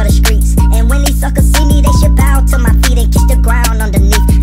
of the streets. And when these suckers see me, they should bow to my feet and kiss the ground underneath.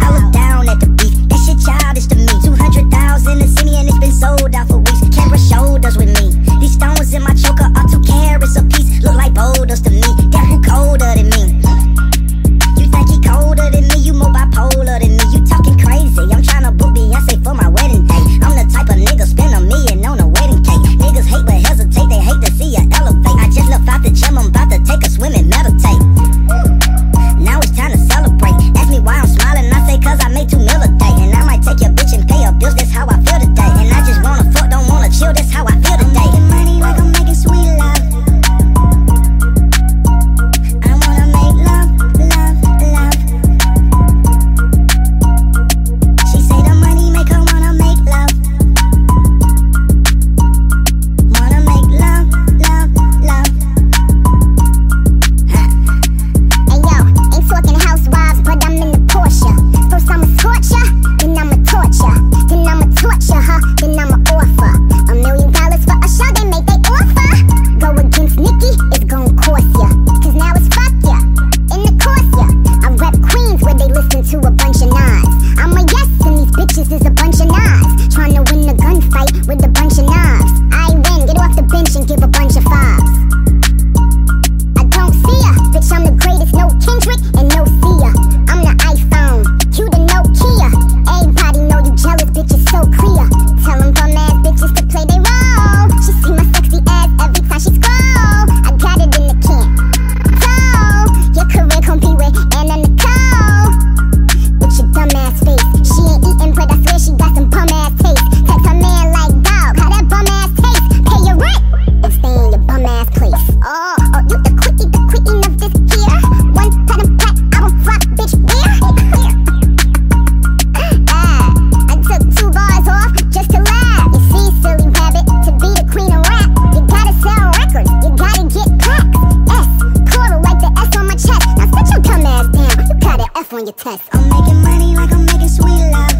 on your test. I'm making money like I'm making sweet love.